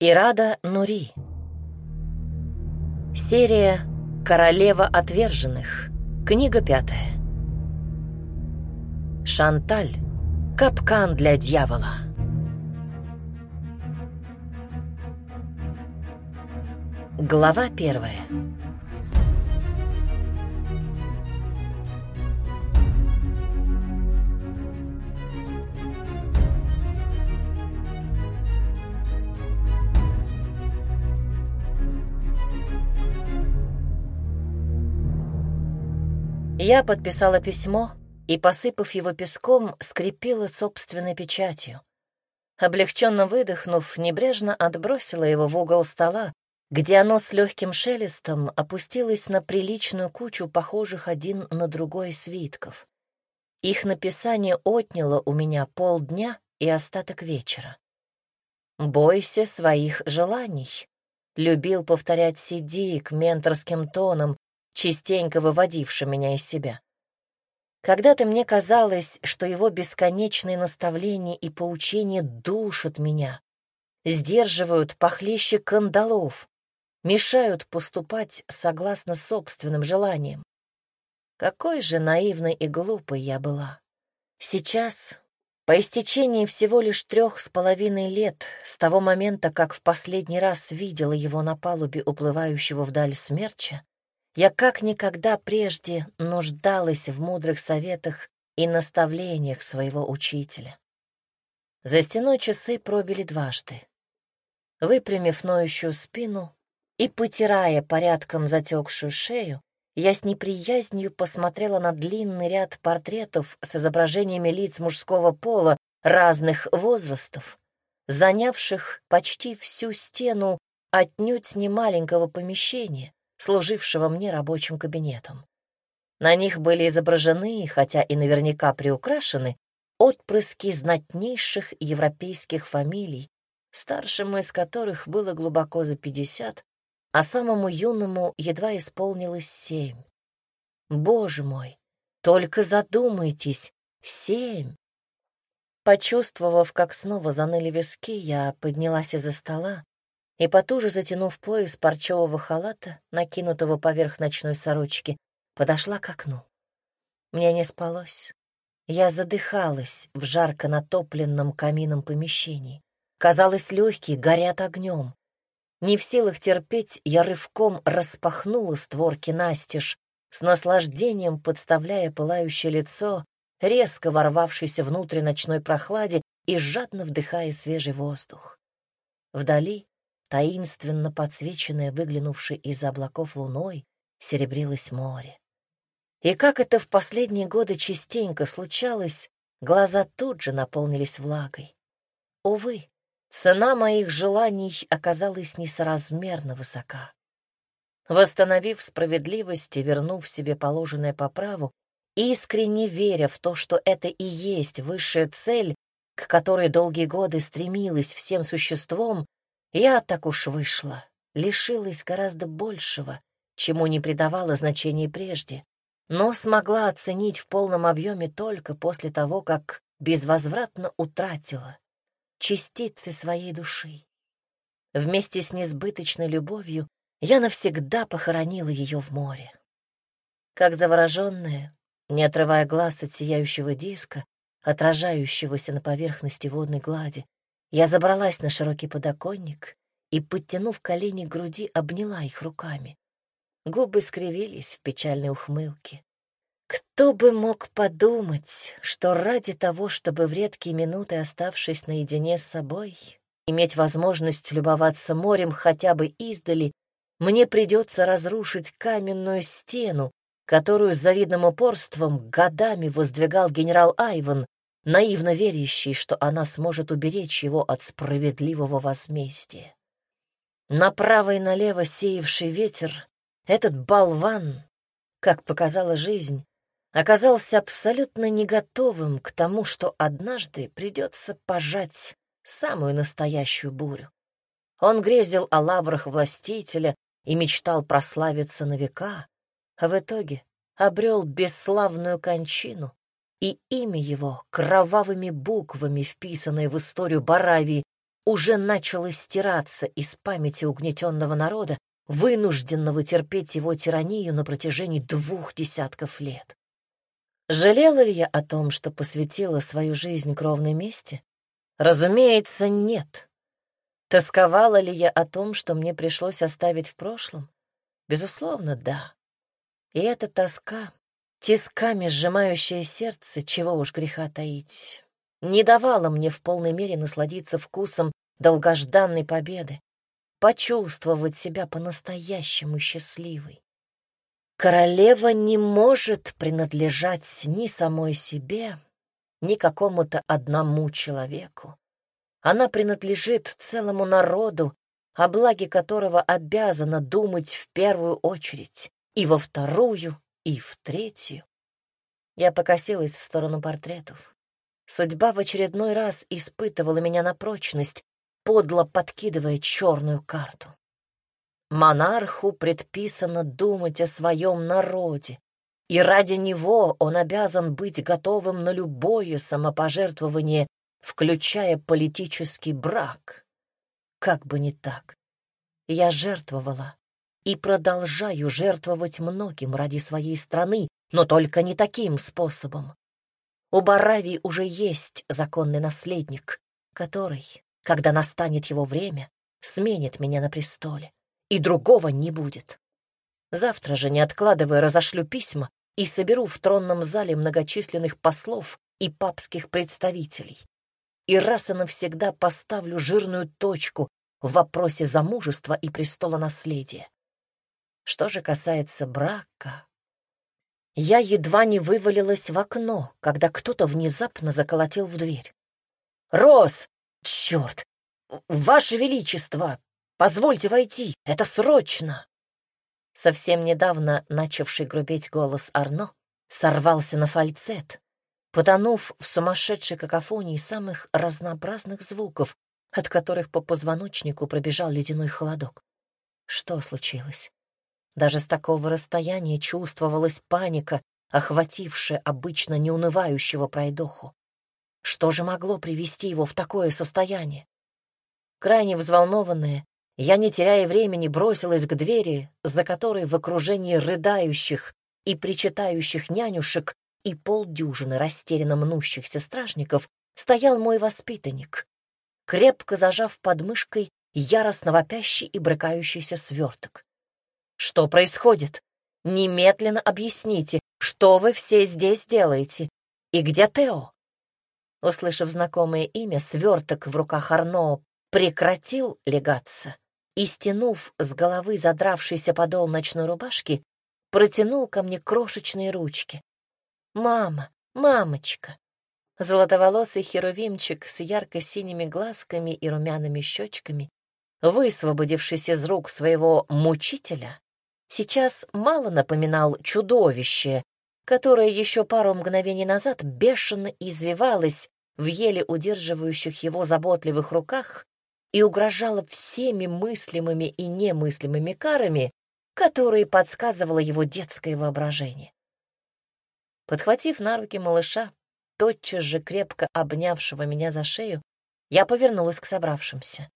Ирада Нури. Серия «Королева отверженных». Книга пятая. Шанталь. Капкан для дьявола. Глава первая. Я подписала письмо и, посыпав его песком, скрепила собственной печатью. Облегченно выдохнув, небрежно отбросила его в угол стола, где оно с легким шелестом опустилось на приличную кучу похожих один на другой свитков. Их написание отняло у меня полдня и остаток вечера. «Бойся своих желаний», — любил повторять Сидик менторским тоном, частенько выводившим меня из себя. Когда-то мне казалось, что его бесконечные наставления и поучения душат меня, сдерживают похлеще кандалов, мешают поступать согласно собственным желаниям. Какой же наивной и глупой я была. Сейчас, по истечении всего лишь трех с половиной лет, с того момента, как в последний раз видела его на палубе уплывающего вдаль смерча, я как никогда прежде нуждалась в мудрых советах и наставлениях своего учителя. За стеной часы пробили дважды. Выпрямив ноющую спину и потирая порядком затекшую шею, я с неприязнью посмотрела на длинный ряд портретов с изображениями лиц мужского пола разных возрастов, занявших почти всю стену отнюдь не маленького помещения, служившего мне рабочим кабинетом. На них были изображены, хотя и наверняка приукрашены, отпрыски знатнейших европейских фамилий, старшим из которых было глубоко за пятьдесят, а самому юному едва исполнилось семь. Боже мой, только задумайтесь, семь! Почувствовав, как снова заныли виски, я поднялась из-за стола и, потуже затянув пояс парчевого халата, накинутого поверх ночной сорочки, подошла к окну. Мне не спалось. Я задыхалась в жарко натопленном камином помещении. Казалось, легкие горят огнем. Не в силах терпеть, я рывком распахнула створки настежь, с наслаждением подставляя пылающее лицо, резко ворвавшейся внутрь ночной прохладе и жадно вдыхая свежий воздух. Вдали, таинственно подсвеченное выглянувшей из облаков луной, серебрилось море. И как это в последние годы частенько случалось, глаза тут же наполнились влагой. Увы, цена моих желаний оказалась несоразмерно высока. Восстановив справедливость и вернув себе положенное по праву, искренне веря в то, что это и есть высшая цель, к которой долгие годы стремилась всем существом, я так уж вышла, лишилась гораздо большего, чему не придавала значения прежде, но смогла оценить в полном объеме только после того, как безвозвратно утратила частицы своей души. Вместе с несбыточной любовью я навсегда похоронила ее в море. Как завороженная, не отрывая глаз от сияющего диска, отражающегося на поверхности водной глади, я забралась на широкий подоконник и, подтянув колени к груди, обняла их руками. Губы скривились в печальной ухмылке. Кто бы мог подумать, что ради того, чтобы в редкие минуты, оставшись наедине с собой, иметь возможность любоваться морем хотя бы издали, мне придется разрушить каменную стену, которую с завидным упорством годами воздвигал генерал Айван, наивно верящий, что она сможет уберечь его от справедливого возмездия. Направо и налево сеявший ветер, этот болван, как показала жизнь, оказался абсолютно не готовым к тому, что однажды придется пожать самую настоящую бурю. Он грезил о лаврах властителя и мечтал прославиться на века, а в итоге обрел бесславную кончину, и имя его, кровавыми буквами, вписанное в историю Баравии, уже начало стираться из памяти угнетенного народа, вынужденного терпеть его тиранию на протяжении двух десятков лет. Жалела ли я о том, что посвятила свою жизнь кровной мести? Разумеется, нет. Тосковала ли я о том, что мне пришлось оставить в прошлом? Безусловно, да. И эта тоска, тисками сжимающая сердце, чего уж греха таить, не давала мне в полной мере насладиться вкусом долгожданной победы, почувствовать себя по-настоящему счастливой. Королева не может принадлежать ни самой себе, ни какому-то одному человеку. Она принадлежит целому народу, о благе которого обязана думать в первую очередь, и во вторую, и в третью. Я покосилась в сторону портретов. Судьба в очередной раз испытывала меня на прочность, подло подкидывая черную карту. Монарху предписано думать о своем народе, и ради него он обязан быть готовым на любое самопожертвование, включая политический брак. Как бы не так. Я жертвовала и продолжаю жертвовать многим ради своей страны, но только не таким способом. У Баравии уже есть законный наследник, который, когда настанет его время, сменит меня на престоле, и другого не будет. Завтра же, не откладывая, разошлю письма и соберу в тронном зале многочисленных послов и папских представителей. И раз и навсегда поставлю жирную точку в вопросе замужества и престола наследия. Что же касается брака, я едва не вывалилась в окно, когда кто-то внезапно заколотил в дверь. «Рос! Черт! Ваше Величество! Позвольте войти! Это срочно!» Совсем недавно начавший грубеть голос Арно сорвался на фальцет, потонув в сумасшедшей какофонии самых разнообразных звуков, от которых по позвоночнику пробежал ледяной холодок. Что случилось? Даже с такого расстояния чувствовалась паника, охватившая обычно неунывающего пройдоху. Что же могло привести его в такое состояние? Крайне взволнованная, я, не теряя времени, бросилась к двери, за которой в окружении рыдающих и причитающих нянюшек и полдюжины растерянно мнущихся стражников стоял мой воспитанник, крепко зажав под мышкой яростно вопящий и брыкающийся сверток. Что происходит? Немедленно объясните, что вы все здесь делаете? И где Тео?» Услышав знакомое имя, сверток в руках Арно прекратил легаться и, стянув с головы задравшийся подол ночной рубашки, протянул ко мне крошечные ручки. «Мама, мамочка!» Золотоволосый херувимчик с ярко-синими глазками и румяными щечками, высвободившись из рук своего мучителя, сейчас мало напоминал чудовище, которое еще пару мгновений назад бешено извивалось в еле удерживающих его заботливых руках и угрожало всеми мыслимыми и немыслимыми карами, которые подсказывало его детское воображение. Подхватив на руки малыша, тотчас же крепко обнявшего меня за шею, я повернулась к собравшимся.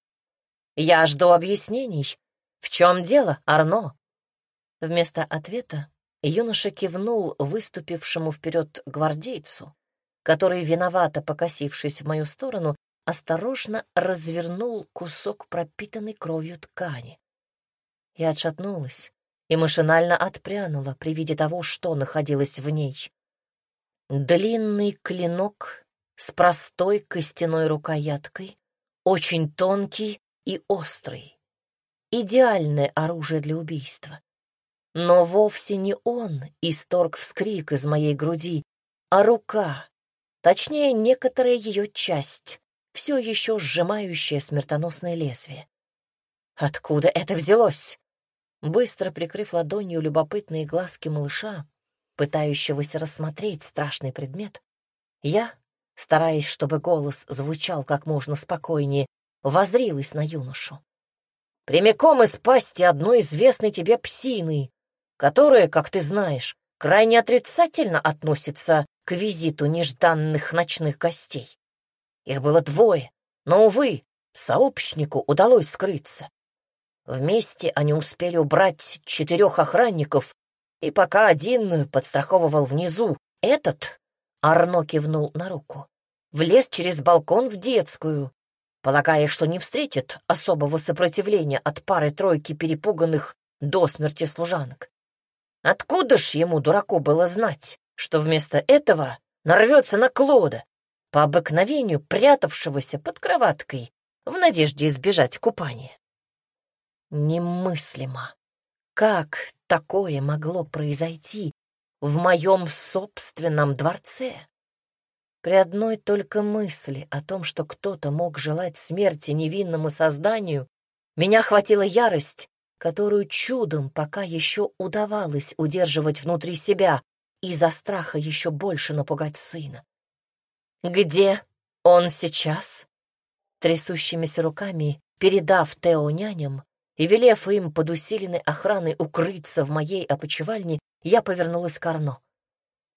«Я жду объяснений. В чем дело, Арно?» Вместо ответа юноша кивнул выступившему вперед гвардейцу, который, виновато покосившись в мою сторону, осторожно развернул кусок пропитанной кровью ткани. Я отшатнулась и машинально отпрянула при виде того, что находилось в ней. Длинный клинок с простой костяной рукояткой, очень тонкий и острый. Идеальное оружие для убийства. Но вовсе не он исторг вскрик из моей груди, а рука, точнее, некоторая ее часть, все еще сжимающая смертоносное лезвие. Откуда это взялось? Быстро прикрыв ладонью любопытные глазки малыша, пытающегося рассмотреть страшный предмет, я, стараясь, чтобы голос звучал как можно спокойнее, возрилась на юношу. Прямиком из пасти одной известной тебе псины, которая, как ты знаешь, крайне отрицательно относится к визиту нежданных ночных гостей. Их было двое, но, увы, сообщнику удалось скрыться. Вместе они успели убрать четырех охранников, и пока один подстраховывал внизу, этот, Арно кивнул на руку, влез через балкон в детскую, полагая, что не встретит особого сопротивления от пары-тройки перепуганных до смерти служанок. Откуда ж ему, дураку, было знать, что вместо этого нарвется на Клода, по обыкновению прятавшегося под кроваткой, в надежде избежать купания? Немыслимо. Как такое могло произойти в моем собственном дворце? При одной только мысли о том, что кто-то мог желать смерти невинному созданию, меня охватила ярость которую чудом пока еще удавалось удерживать внутри себя, из-за страха еще больше напугать сына. «Где он сейчас?» Трясущимися руками, передав Тео няням и велев им под усиленной охраной укрыться в моей опочивальне, я повернулась к Арно.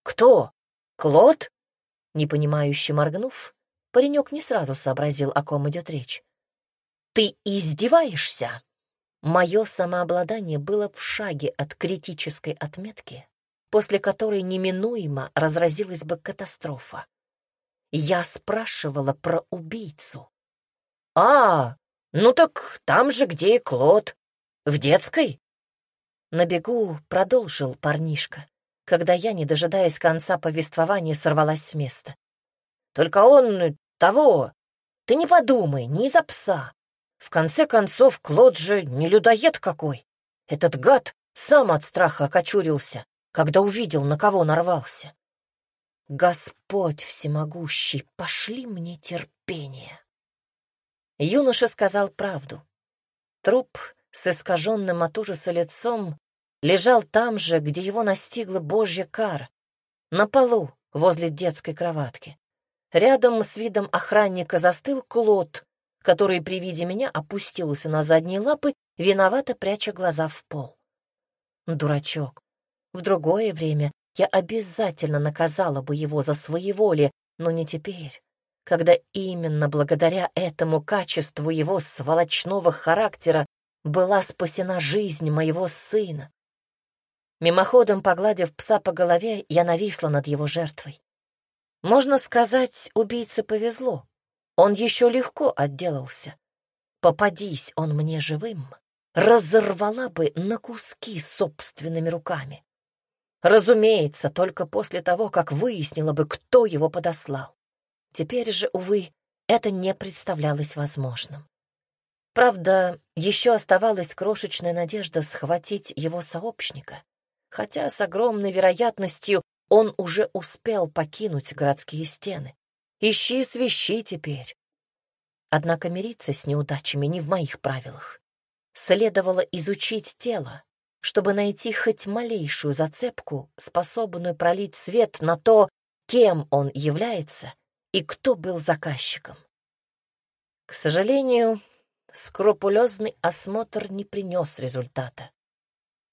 «Кто? Клод?» Непонимающе моргнув, паренек не сразу сообразил, о ком идет речь. «Ты издеваешься?» Мое самообладание было в шаге от критической отметки, после которой неминуемо разразилась бы катастрофа. Я спрашивала про убийцу. «А, ну так там же, где и Клод. В детской?» На бегу продолжил парнишка, когда я, не дожидаясь конца повествования, сорвалась с места. «Только он того. Ты не подумай, не из-за пса. В конце концов, Клод же не людоед какой. Этот гад сам от страха окочурился, когда увидел, на кого нарвался. Господь всемогущий, пошли мне терпение. Юноша сказал правду. Труп с искаженным от ужаса лицом лежал там же, где его настигла божья кара, на полу возле детской кроватки. Рядом с видом охранника застыл Клод, который при виде меня опустился на задние лапы, виновато пряча глаза в пол. Дурачок. В другое время я обязательно наказала бы его за своеволие, но не теперь, когда именно благодаря этому качеству его сволочного характера была спасена жизнь моего сына. Мимоходом погладив пса по голове, я нависла над его жертвой. Можно сказать, убийце повезло. Он еще легко отделался. Попадись он мне живым, разорвала бы на куски собственными руками. Разумеется, только после того, как выяснила бы, кто его подослал. Теперь же, увы, это не представлялось возможным. Правда, еще оставалась крошечная надежда схватить его сообщника, хотя с огромной вероятностью он уже успел покинуть городские стены. Ищи свищи теперь. Однако мириться с неудачами не в моих правилах. Следовало изучить тело, чтобы найти хоть малейшую зацепку, способную пролить свет на то, кем он является и кто был заказчиком. К сожалению, скрупулезный осмотр не принес результата.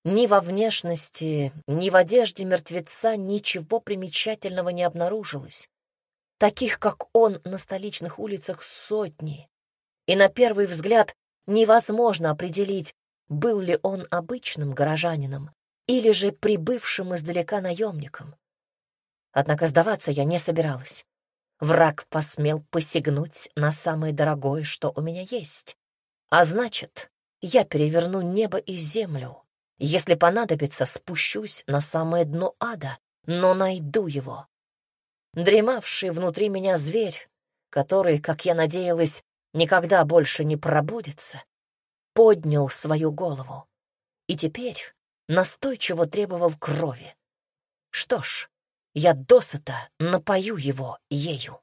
Ни во внешности, ни в одежде мертвеца ничего примечательного не обнаружилось. Таких, как он, на столичных улицах сотни. И на первый взгляд невозможно определить, был ли он обычным горожанином или же прибывшим издалека наемником. Однако сдаваться я не собиралась. Враг посмел посягнуть на самое дорогое, что у меня есть. А значит, я переверну небо и землю. Если понадобится, спущусь на самое дно ада, но найду его дремавший внутри меня зверь, который, как я надеялась, никогда больше не пробудется, поднял свою голову и теперь настойчиво требовал крови. Что ж, я досыта напою его ею.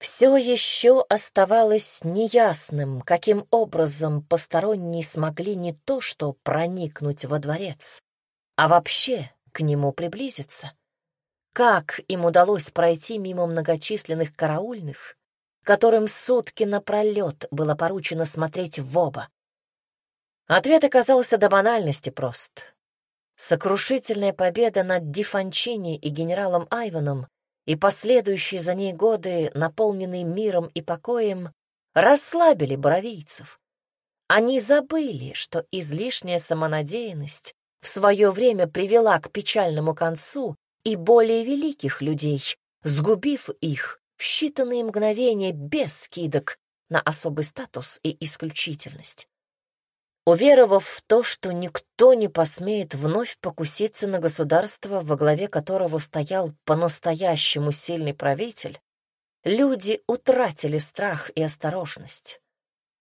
Все еще оставалось неясным, каким образом посторонние смогли не то что проникнуть во дворец, а вообще к нему приблизиться. Как им удалось пройти мимо многочисленных караульных, которым сутки напролет было поручено смотреть в оба? Ответ оказался до банальности прост. Сокрушительная победа над Дифанчини и генералом Айваном и последующие за ней годы, наполненные миром и покоем, расслабили боровийцев. Они забыли, что излишняя самонадеянность в свое время привела к печальному концу и более великих людей, сгубив их в считанные мгновения без скидок на особый статус и исключительность. Уверовав в то, что никто не посмеет вновь покуситься на государство, во главе которого стоял по-настоящему сильный правитель, люди утратили страх и осторожность.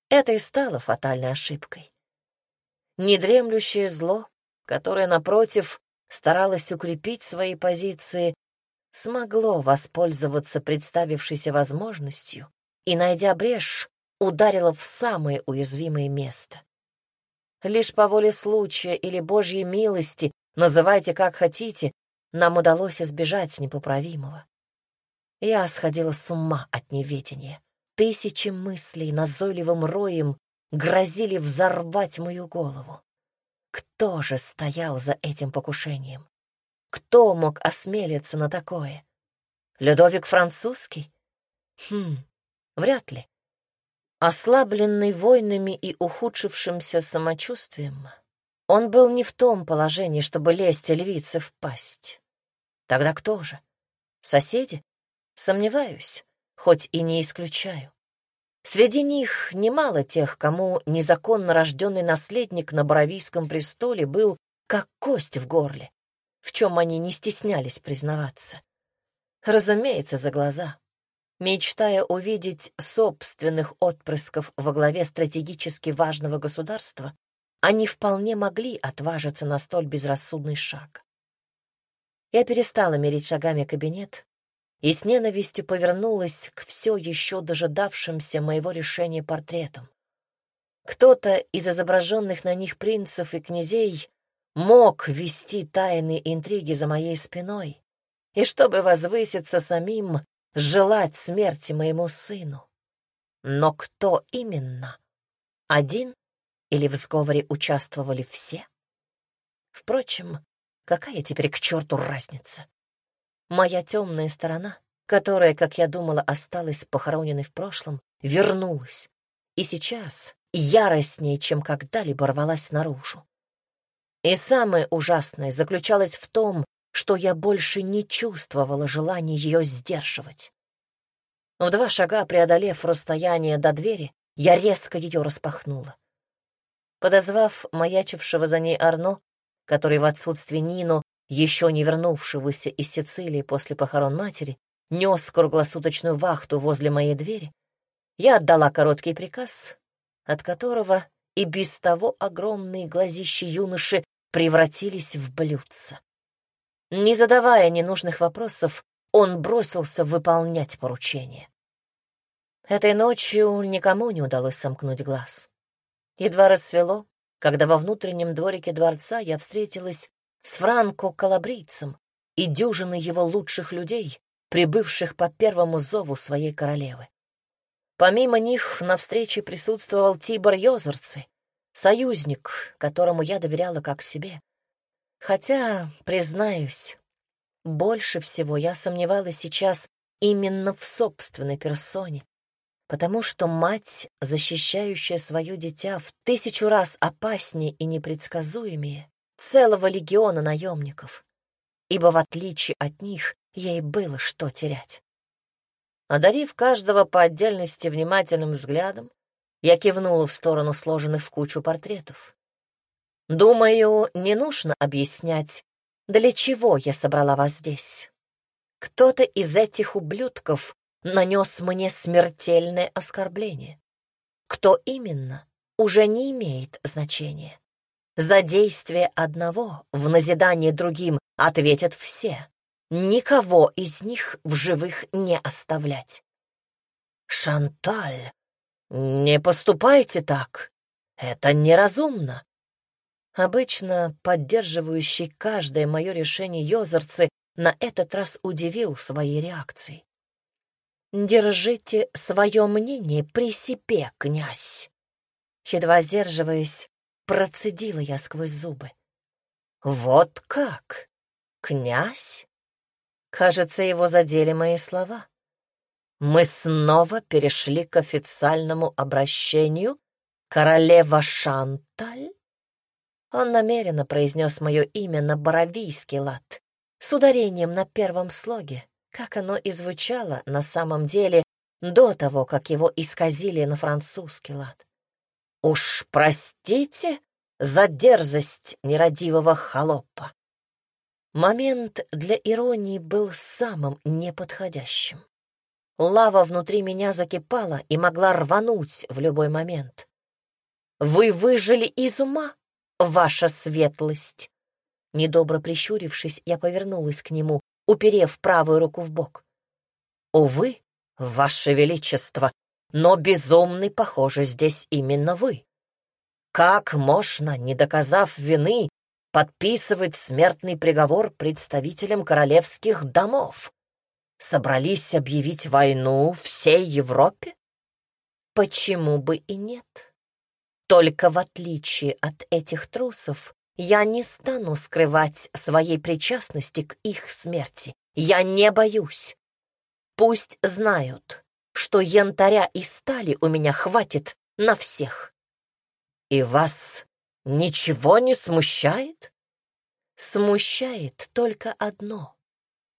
Это и стало фатальной ошибкой. Недремлющее зло, которое, напротив, старалось укрепить свои позиции, смогло воспользоваться представившейся возможностью и, найдя брешь, ударило в самое уязвимое место. Лишь по воле случая или Божьей милости, называйте как хотите, нам удалось избежать непоправимого. Я сходила с ума от неведения. Тысячи мыслей назойливым роем грозили взорвать мою голову. Кто же стоял за этим покушением? Кто мог осмелиться на такое? Людовик Французский? Хм, вряд ли. Ослабленный войнами и ухудшившимся самочувствием, он был не в том положении, чтобы лезть львице в пасть. Тогда кто же? Соседи? Сомневаюсь, хоть и не исключаю. Среди них немало тех, кому незаконно рожденный наследник на Боровийском престоле был как кость в горле, в чем они не стеснялись признаваться. Разумеется, за глаза мечтая увидеть собственных отпрысков во главе стратегически важного государства, они вполне могли отважиться на столь безрассудный шаг. Я перестала мерить шагами кабинет и с ненавистью повернулась к все еще дожидавшимся моего решения портретам. Кто-то из изображенных на них принцев и князей мог вести тайные интриги за моей спиной, и чтобы возвыситься самим, желать смерти моему сыну. Но кто именно? Один или в сговоре участвовали все? Впрочем, какая теперь к черту разница? Моя темная сторона, которая, как я думала, осталась похороненной в прошлом, вернулась, и сейчас яростнее, чем когда-либо рвалась наружу. И самое ужасное заключалось в том, что я больше не чувствовала желания ее сдерживать. В два шага преодолев расстояние до двери, я резко ее распахнула. Подозвав маячившего за ней Арно, который в отсутствие Нину, еще не вернувшегося из Сицилии после похорон матери, нес круглосуточную вахту возле моей двери, я отдала короткий приказ, от которого и без того огромные глазищи юноши превратились в блюдца. Не задавая ненужных вопросов, он бросился выполнять поручение. Этой ночью никому не удалось сомкнуть глаз. Едва рассвело, когда во внутреннем дворике дворца я встретилась с Франко Калабрийцем и дюжиной его лучших людей, прибывших по первому зову своей королевы. Помимо них на встрече присутствовал Тибор Йозерцы, союзник, которому я доверяла как себе. Хотя, признаюсь, больше всего я сомневалась сейчас именно в собственной персоне, потому что мать, защищающая свое дитя в тысячу раз опаснее и непредсказуемее целого легиона наемников, ибо в отличие от них ей было что терять. Одарив каждого по отдельности внимательным взглядом, я кивнула в сторону сложенных в кучу портретов. Думаю, не нужно объяснять, для чего я собрала вас здесь. Кто-то из этих ублюдков нанес мне смертельное оскорбление. Кто именно, уже не имеет значения. За действие одного в назидание другим ответят все. Никого из них в живых не оставлять. Шанталь, не поступайте так. Это неразумно. Обычно поддерживающий каждое мое решение Йозерцы на этот раз удивил своей реакцией. «Держите свое мнение при себе, князь!» Едва сдерживаясь, процедила я сквозь зубы. «Вот как? Князь? Кажется, его задели мои слова. Мы снова перешли к официальному обращению «Королева Шанталь». Он намеренно произнес мое имя на боровийский лад, с ударением на первом слоге, как оно и звучало на самом деле до того, как его исказили на французский лад. «Уж простите за дерзость нерадивого холопа». Момент для иронии был самым неподходящим. Лава внутри меня закипала и могла рвануть в любой момент. «Вы выжили из ума, ваша светлость!» Недобро прищурившись, я повернулась к нему, уперев правую руку в бок. «Увы, ваше величество, но безумный, похоже, здесь именно вы. Как можно, не доказав вины, подписывать смертный приговор представителям королевских домов? Собрались объявить войну всей Европе? Почему бы и нет? Только в отличие от этих трусов, я не стану скрывать своей причастности к их смерти. Я не боюсь. Пусть знают, что янтаря и стали у меня хватит на всех. И вас ничего не смущает? Смущает только одно.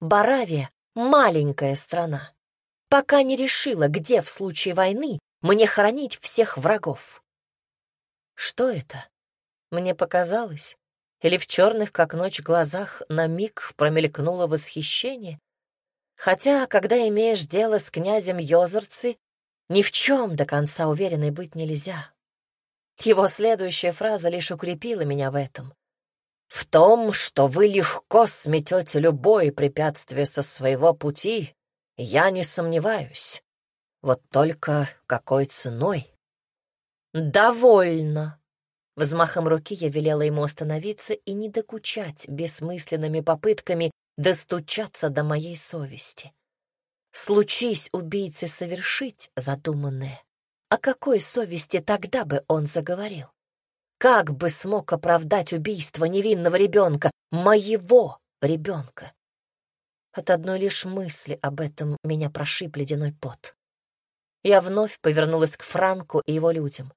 Баравия — маленькая страна. Пока не решила, где в случае войны мне хоронить всех врагов. Что это? Мне показалось, или в черных, как ночь, глазах на миг промелькнуло восхищение. Хотя, когда имеешь дело с князем Йозерцы, ни в чем до конца уверенной быть нельзя. Его следующая фраза лишь укрепила меня в этом. В том, что вы легко сметете любое препятствие со своего пути, я не сомневаюсь. Вот только какой ценой? «Довольно!» Взмахом руки я велела ему остановиться и не докучать бессмысленными попытками достучаться до моей совести. Случись убийце совершить задуманное, о какой совести тогда бы он заговорил? Как бы смог оправдать убийство невинного ребенка, моего ребенка? От одной лишь мысли об этом меня прошиб ледяной пот. Я вновь повернулась к Франку и его людям.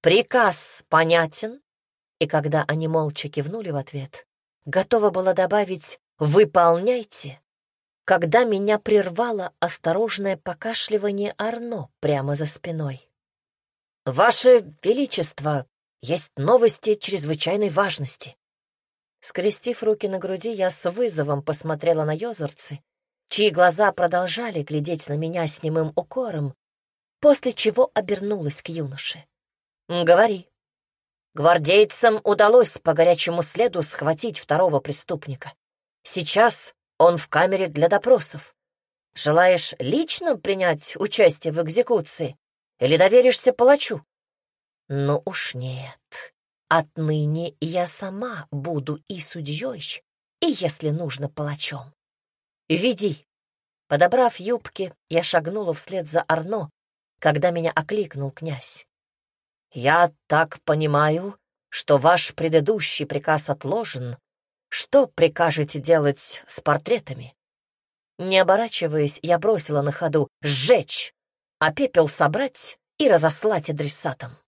«Приказ понятен?» И когда они молча кивнули в ответ, готова была добавить «выполняйте», когда меня прервало осторожное покашливание Арно прямо за спиной. «Ваше Величество, есть новости чрезвычайной важности». Скрестив руки на груди, я с вызовом посмотрела на Йозерцы, чьи глаза продолжали глядеть на меня с немым укором, после чего обернулась к юноше. «Говори». Гвардейцам удалось по горячему следу схватить второго преступника. Сейчас он в камере для допросов. Желаешь лично принять участие в экзекуции или доверишься палачу? Ну уж нет. Отныне я сама буду и судьей, и, если нужно, палачом. Веди. Подобрав юбки, я шагнула вслед за Арно, когда меня окликнул князь. «Я так понимаю, что ваш предыдущий приказ отложен. Что прикажете делать с портретами?» Не оборачиваясь, я бросила на ходу «сжечь», а пепел собрать и разослать адресатам.